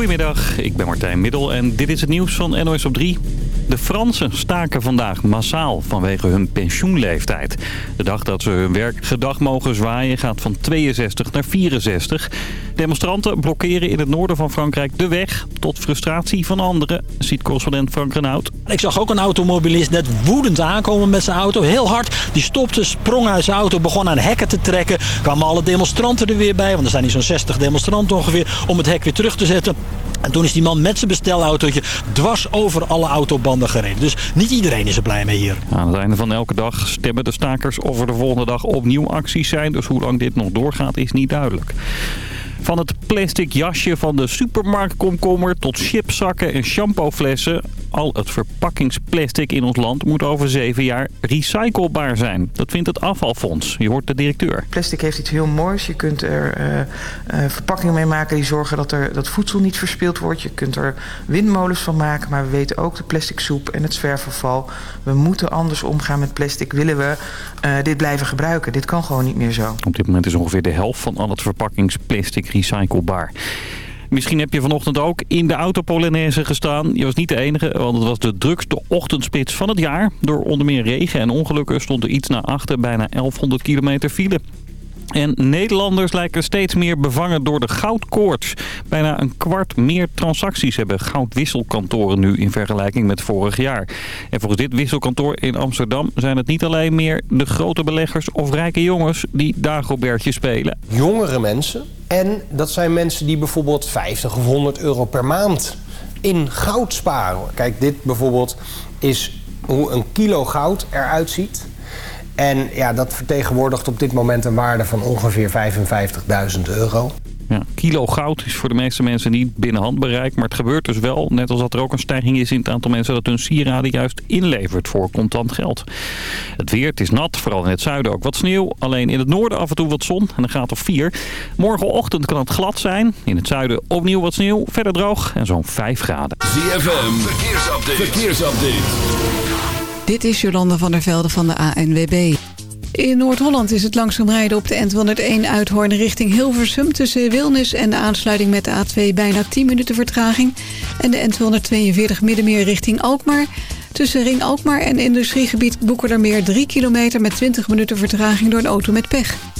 Goedemiddag, ik ben Martijn Middel en dit is het nieuws van NOS op 3. De Fransen staken vandaag massaal vanwege hun pensioenleeftijd. De dag dat ze hun werk gedag mogen zwaaien gaat van 62 naar 64. Demonstranten blokkeren in het noorden van Frankrijk de weg... tot frustratie van anderen, ziet correspondent Frank Renaud. Ik zag ook een automobilist net woedend aankomen met zijn auto. Heel hard. Die stopte, sprong uit zijn auto, begon aan hekken te trekken. Kwamen alle demonstranten er weer bij, want er zijn hier zo'n 60 demonstranten ongeveer... om het hek weer terug te zetten. En toen is die man met zijn bestelautootje dwars over alle autobanden gereden. Dus niet iedereen is er blij mee hier. Aan het einde van elke dag stemmen de stakers of er de volgende dag opnieuw acties zijn. Dus hoe lang dit nog doorgaat is niet duidelijk. Van het plastic jasje van de supermarktkomkommer tot chipzakken en shampooflessen. Al het verpakkingsplastic in ons land moet over zeven jaar recyclebaar zijn. Dat vindt het afvalfonds. Je hoort de directeur. Plastic heeft iets heel moois. Je kunt er uh, uh, verpakkingen mee maken die zorgen dat, er, dat voedsel niet verspild wordt. Je kunt er windmolens van maken. Maar we weten ook de plastic soep en het zwerfverval. We moeten anders omgaan met plastic. Willen we uh, dit blijven gebruiken? Dit kan gewoon niet meer zo. Op dit moment is ongeveer de helft van al het verpakkingsplastic recyclebaar. Misschien heb je vanochtend ook in de autopolonaise gestaan. Je was niet de enige, want het was de drukste ochtendspits van het jaar. Door onder meer regen en ongelukken stond er iets naar achter bijna 1100 kilometer file. En Nederlanders lijken steeds meer bevangen door de goudkoorts. Bijna een kwart meer transacties hebben goudwisselkantoren nu in vergelijking met vorig jaar. En volgens dit wisselkantoor in Amsterdam zijn het niet alleen meer de grote beleggers of rijke jongens die Dagobertje spelen. Jongere mensen en dat zijn mensen die bijvoorbeeld 50 of 100 euro per maand in goud sparen. Kijk, dit bijvoorbeeld is hoe een kilo goud eruit ziet. En ja, dat vertegenwoordigt op dit moment een waarde van ongeveer 55.000 euro. Ja, kilo goud is voor de meeste mensen niet binnen handbereik. Maar het gebeurt dus wel, net als dat er ook een stijging is in het aantal mensen dat hun sieraden juist inlevert voor contant geld. Het weer, het is nat, vooral in het zuiden ook wat sneeuw. Alleen in het noorden af en toe wat zon en een graad of 4. Morgenochtend kan het glad zijn. In het zuiden opnieuw wat sneeuw, verder droog en zo'n 5 graden. ZFM, verkeersupdate. verkeersupdate. Dit is Jolanda van der Velde van de ANWB. In Noord-Holland is het langzaam rijden op de N201 Uithoorn richting Hilversum... tussen Wilnis en de aansluiting met de A2 bijna 10 minuten vertraging... en de N242 Middenmeer richting Alkmaar... tussen Ring Alkmaar en industriegebied Boekerdermeer 3 kilometer... met 20 minuten vertraging door een auto met pech.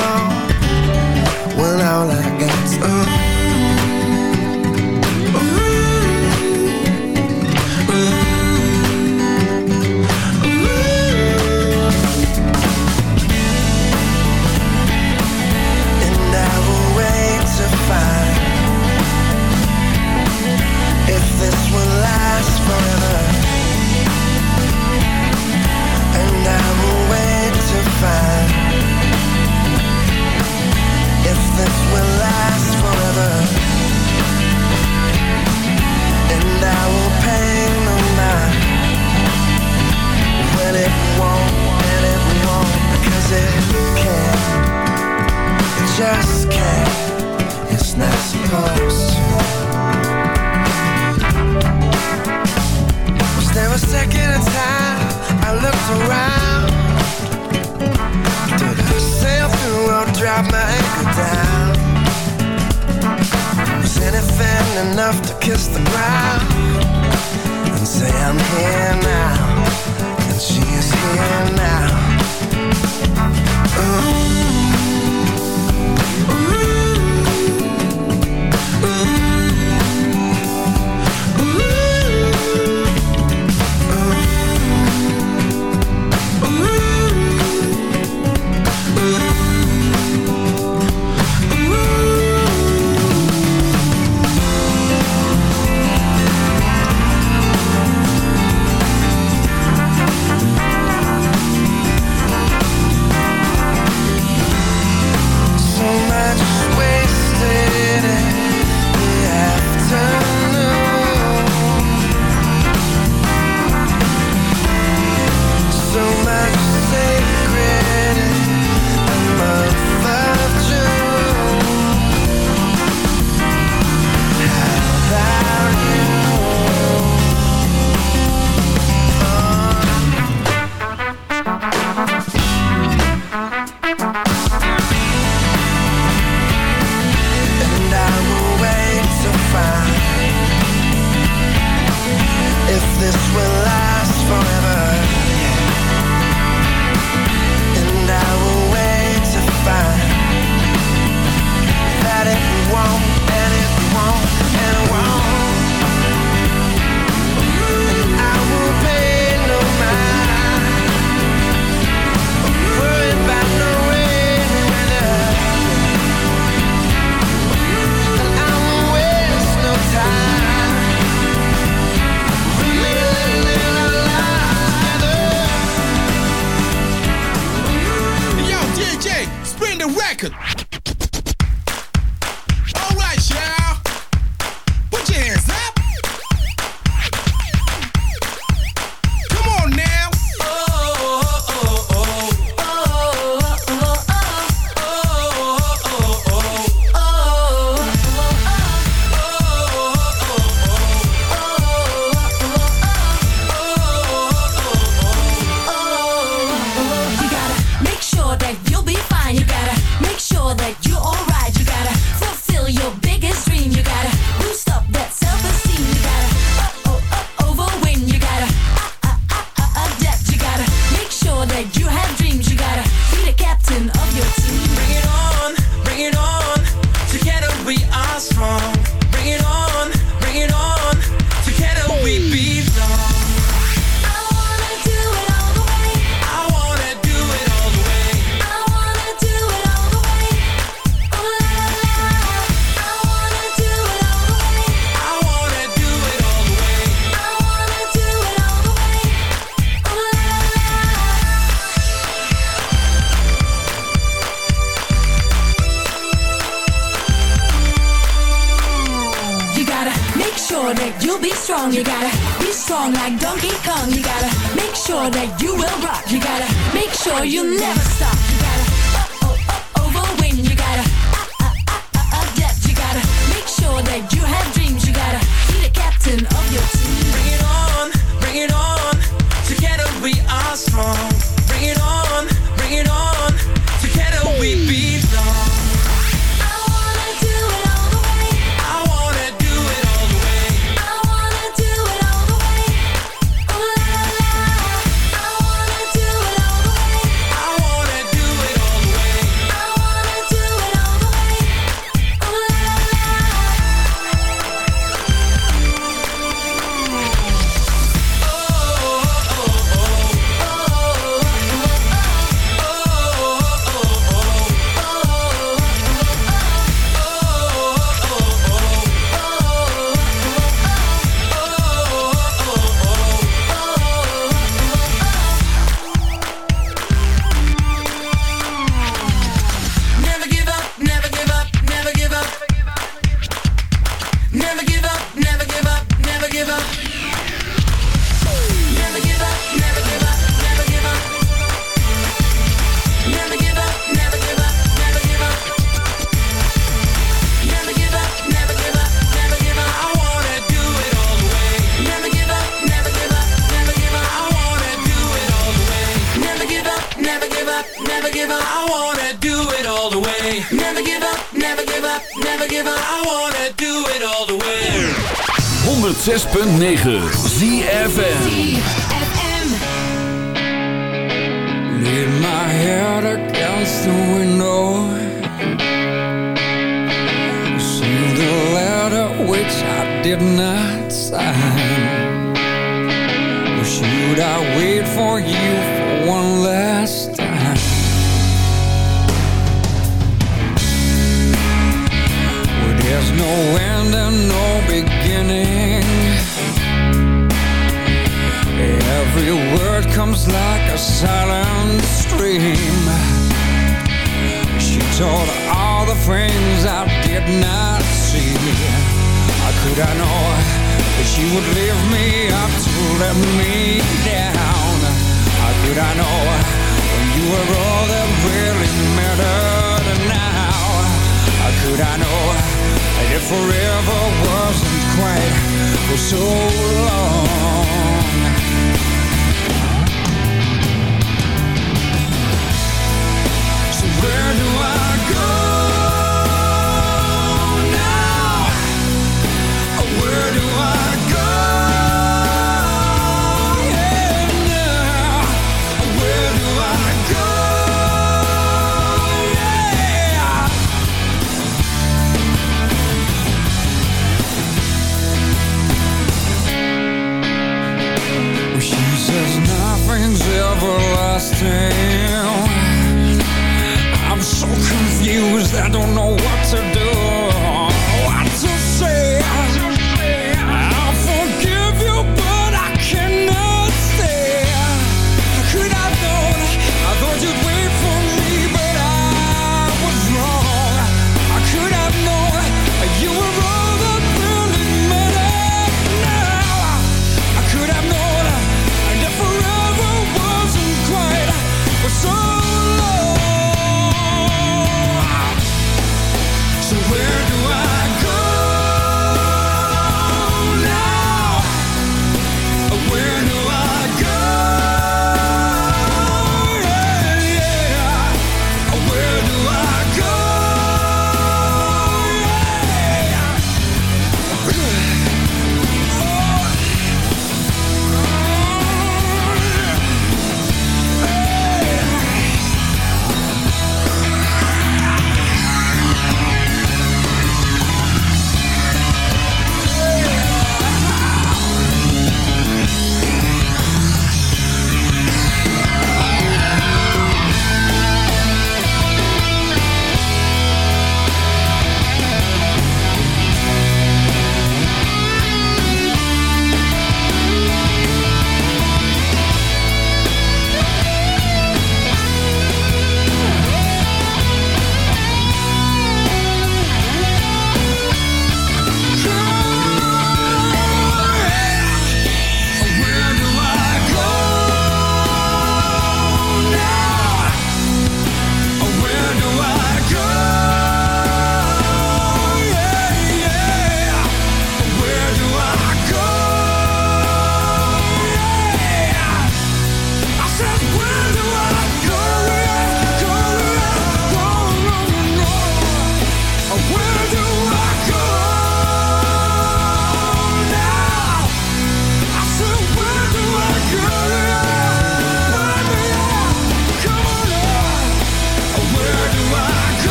just can't. It's not supposed Was there a second in time I looked around? Did I drop my anchor down. Was anything enough to kiss the ground and say I'm here now, and here now. So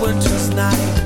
winter's night. All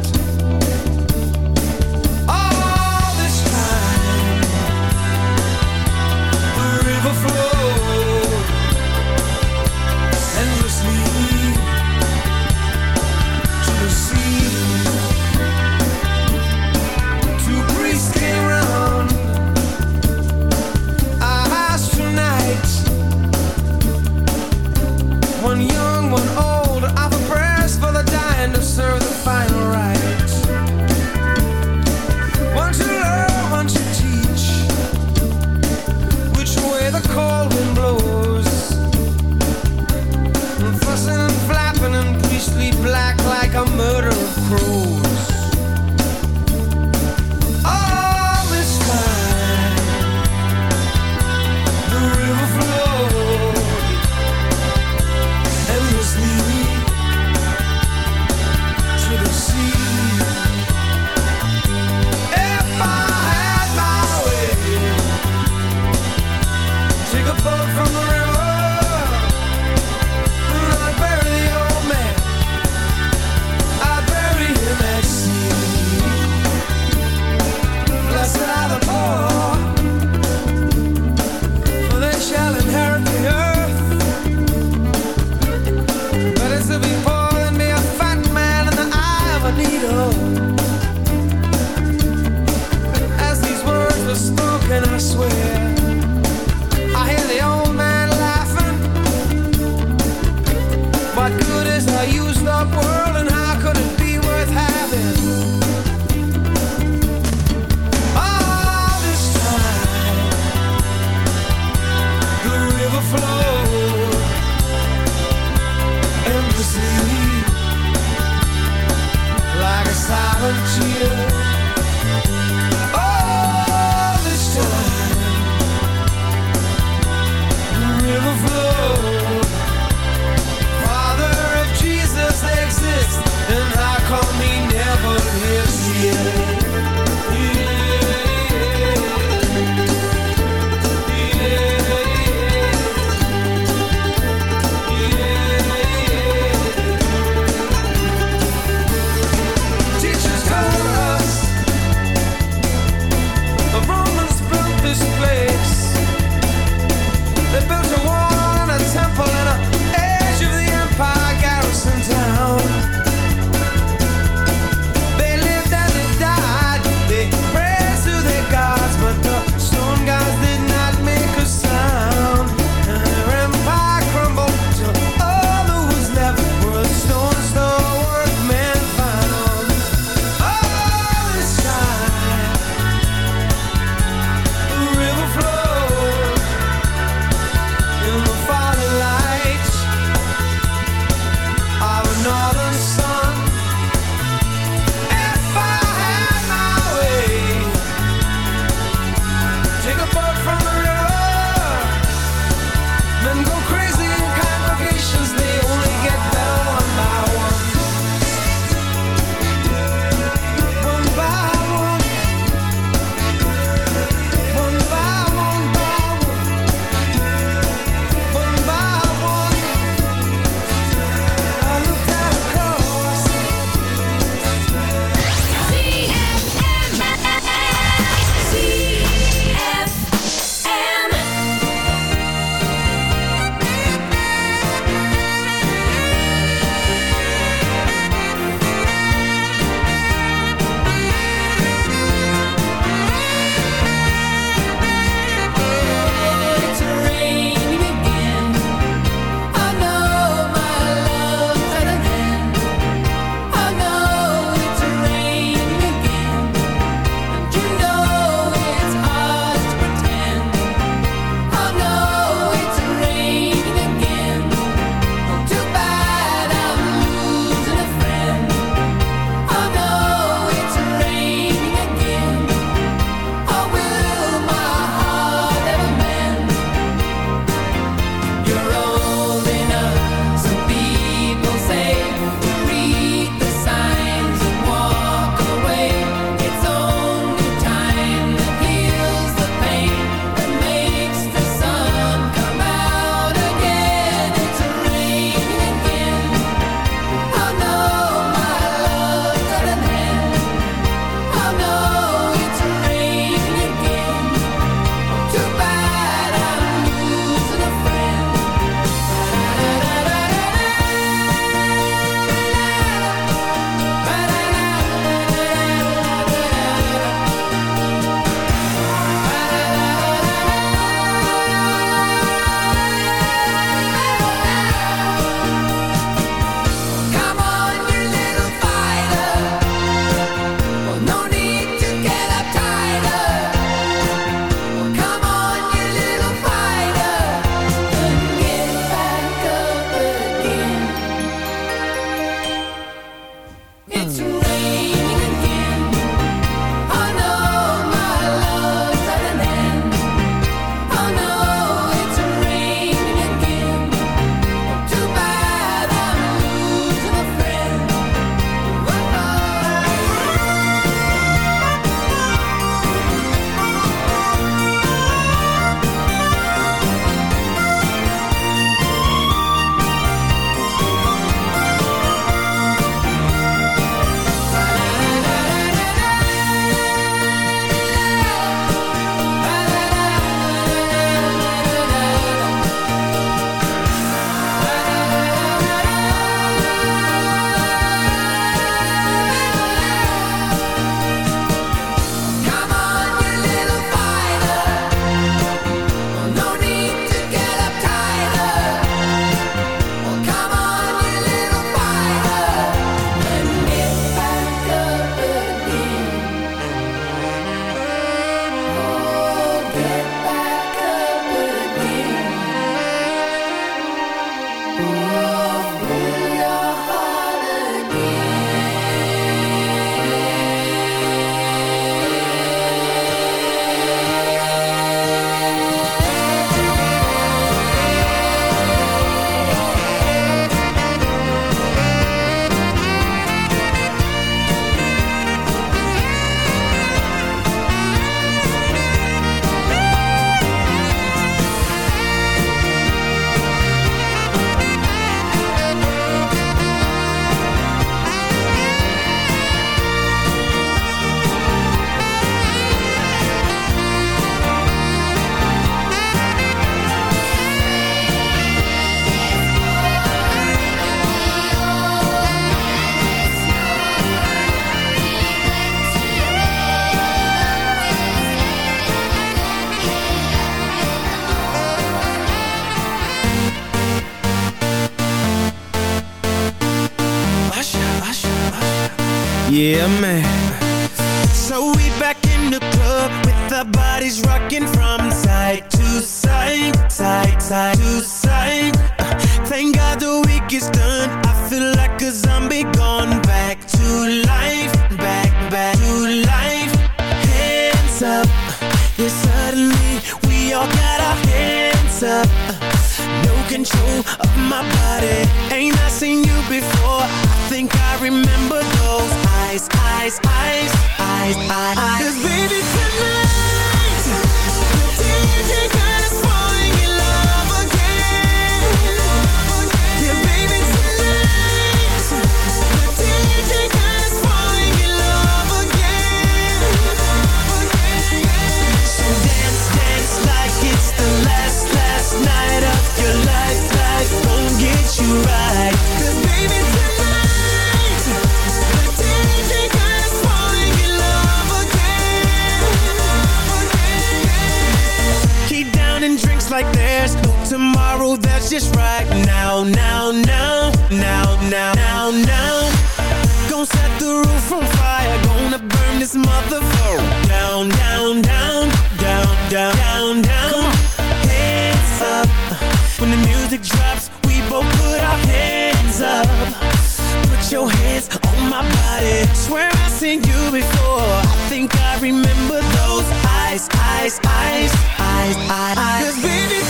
Seen you before I think I remember those eyes, eyes, eyes, eyes, eyes, eyes.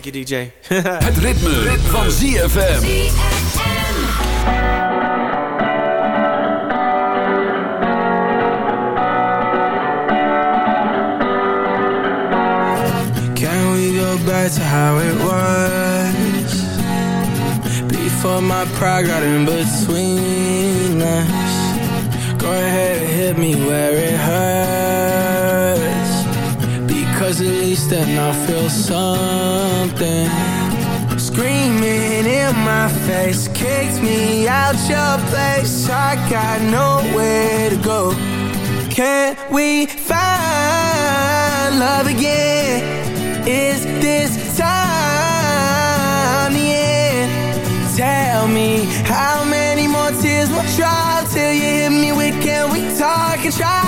Thank you, DJ. Het ritme, ritme van ZFM. Can we go back to how it was? Before my pride got in between us. Go ahead and hit me where it then I feel something Screaming in my face Kicked me out your place I got nowhere to go Can we find love again? Is this time the end? Tell me how many more tears will drop Till you hit me with can we talk and try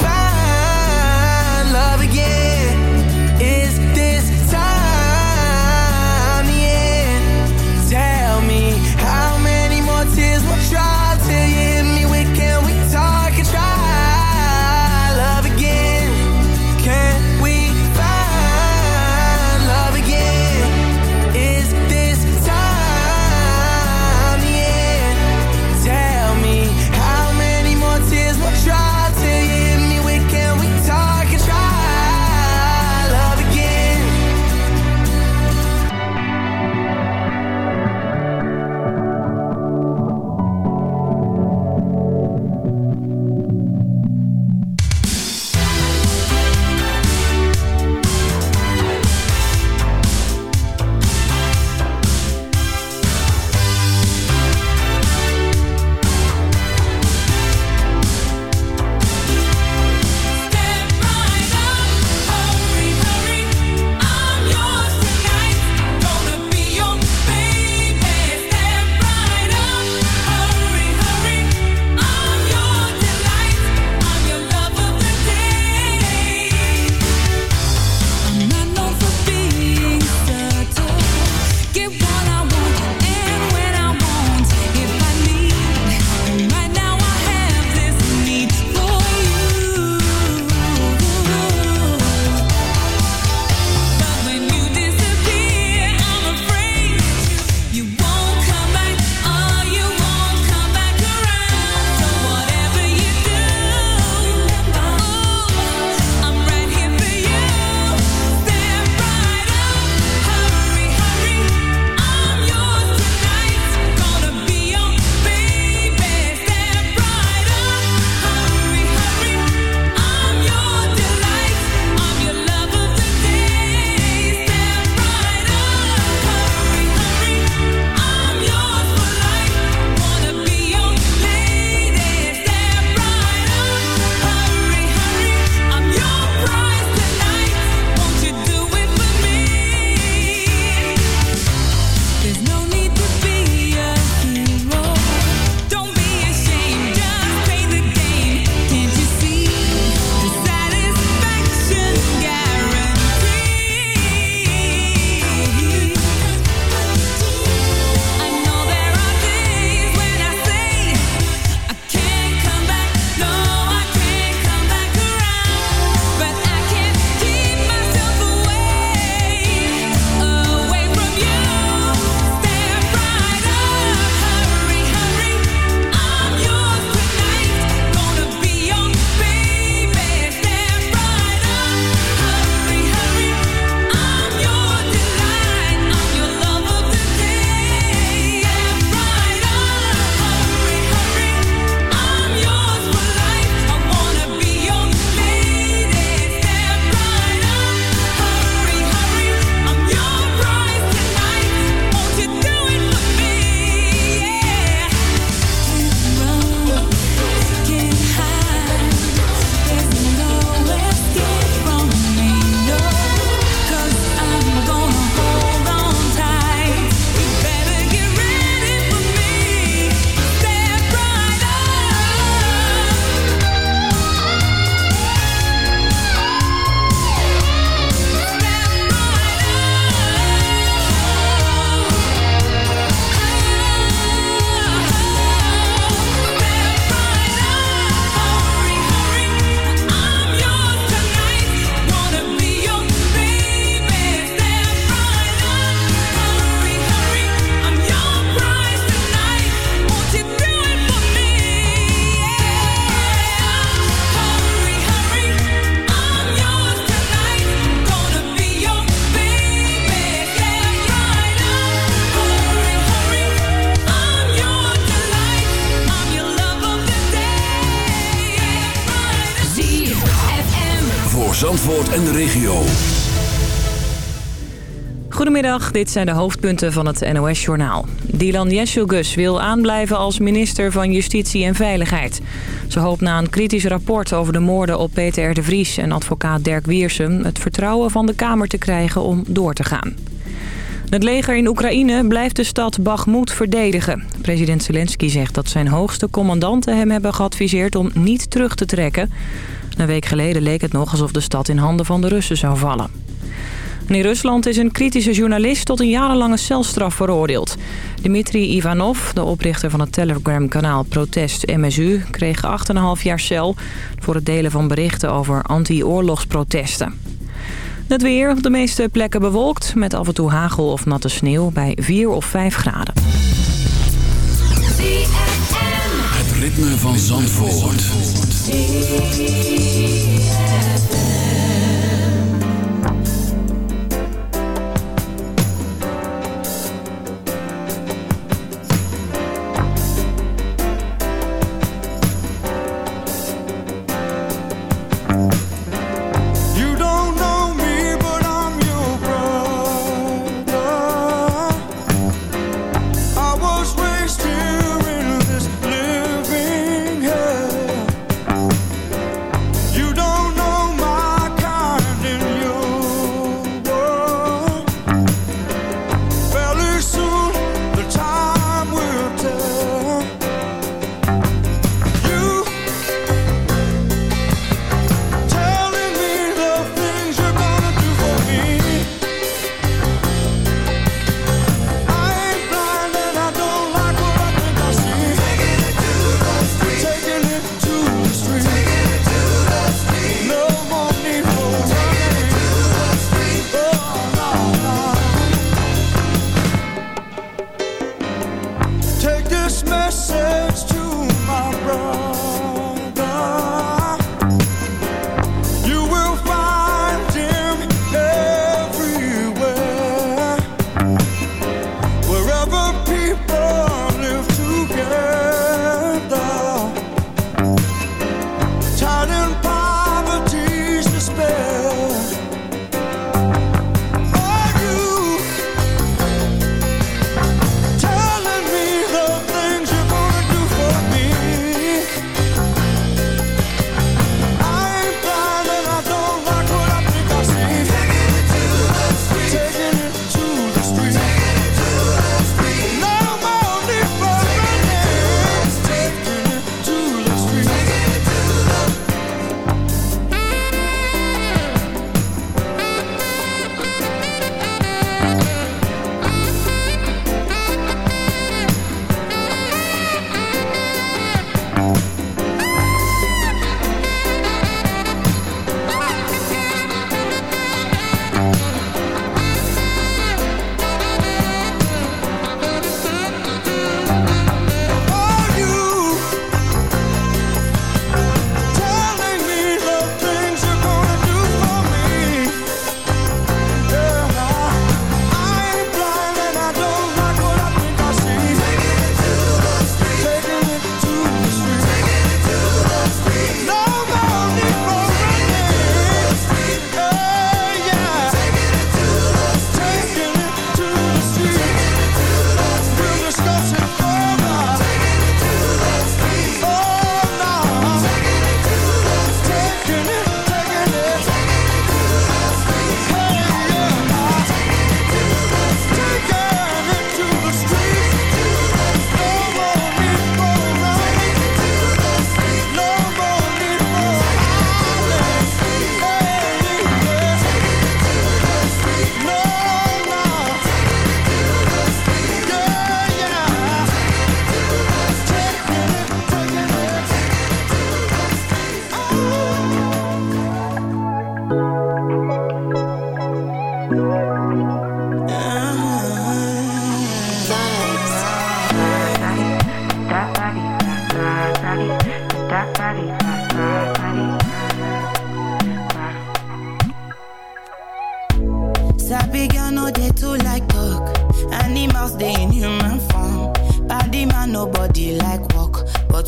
Dit zijn de hoofdpunten van het NOS-journaal. Dylan Jesselgus wil aanblijven als minister van Justitie en Veiligheid. Ze hoopt na een kritisch rapport over de moorden op Peter R. de Vries en advocaat Dirk Wiersum... het vertrouwen van de Kamer te krijgen om door te gaan. Het leger in Oekraïne blijft de stad Bakhmut verdedigen. President Zelensky zegt dat zijn hoogste commandanten hem hebben geadviseerd om niet terug te trekken. Een week geleden leek het nog alsof de stad in handen van de Russen zou vallen. In Rusland is een kritische journalist tot een jarenlange celstraf veroordeeld. Dmitri Ivanov, de oprichter van het Telegram-kanaal Protest MSU... kreeg 8,5 jaar cel voor het delen van berichten over anti-oorlogsprotesten. Het weer op de meeste plekken bewolkt met af en toe hagel of natte sneeuw bij 4 of 5 graden. Het ritme van Zandvoort.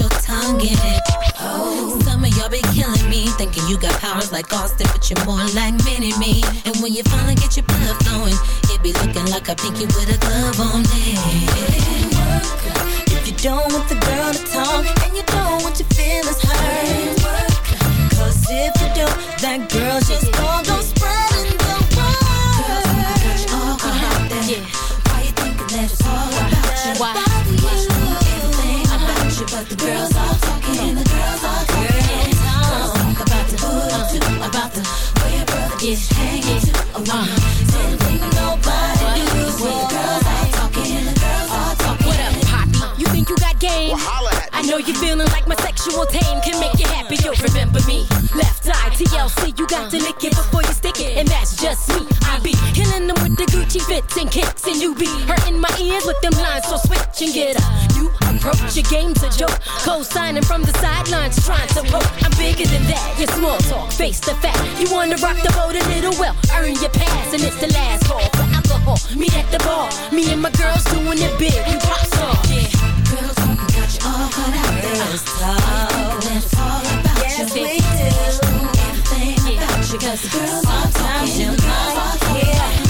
your tongue in it. Oh, some of y'all be killing me, thinking you got powers like Austin, but you're more like Mini Me. And when you finally get your blood flowing, it be looking like a pinky with a glove on it. If you don't want the girl to talk, and you don't want your feelings hurt. Cause if you don't, that girl's just gonna go spreading the word. Yeah. Why you thinking that it's all about you? Why? The girls all talking, the girls all talking. Girls talk about the hood too, about the way your brother is hanging too. Same thing nobody do. When the girls all talking, the girls all talking. What up, Poppy? You think you got game? I know you're feeling like my sexual tame can make you happy. You'll remember me. Left eye TLC, you got to lick it before you stick it, and that's just me. I be killing them and kicks, and you be hurting my ears with them lines. So switch and get up. You approach your game's a joke. Co-signing from the sidelines, trying to poke. I'm bigger than that. You're small talk, face the fact. You wanna rock the boat a little well, earn your pass, and it's the last call for alcohol. Meet at the bar. Me and my girls doing it big. We pop star. Yeah. Girls got you all caught out there. It's all about Yes, you. we do. Everything about you. Cause girls Sometimes you